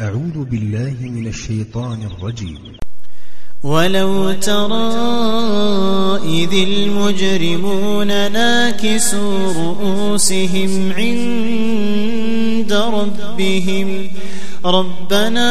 أعوذ بالله من الشيطان الرجيم. ولو ترى إذ المجرمون ناكسوا رؤوسهم عند ربهم ربنا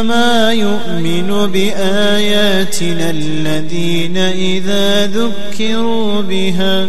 إنما يؤمن بآياتنا الذين إذا ذكروا بها